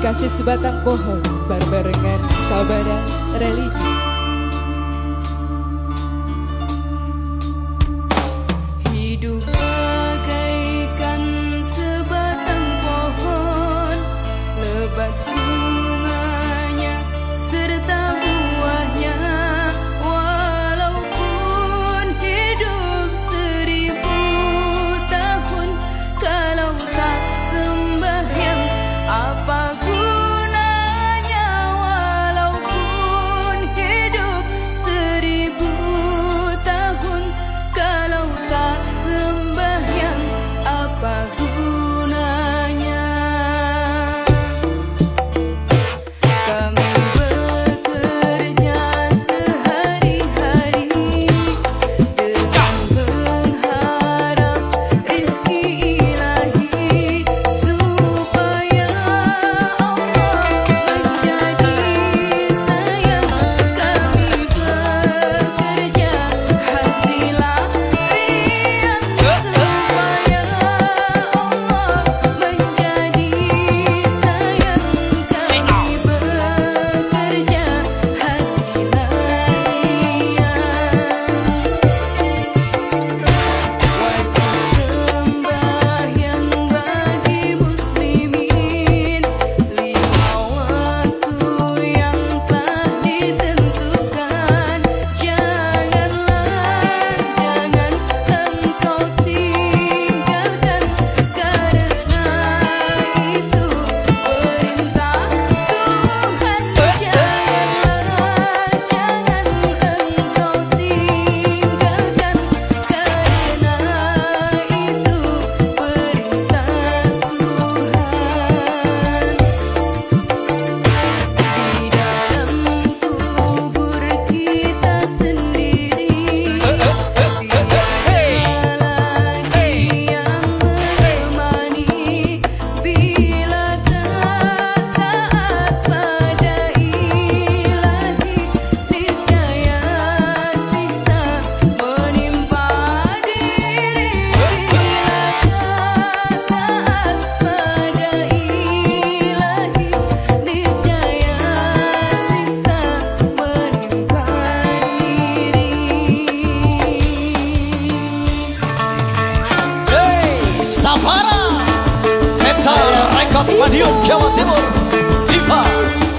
Dikasih sebatang pohon berbarengan sabara religi Tara, Aikatmanion, Kavatimun, Lipa.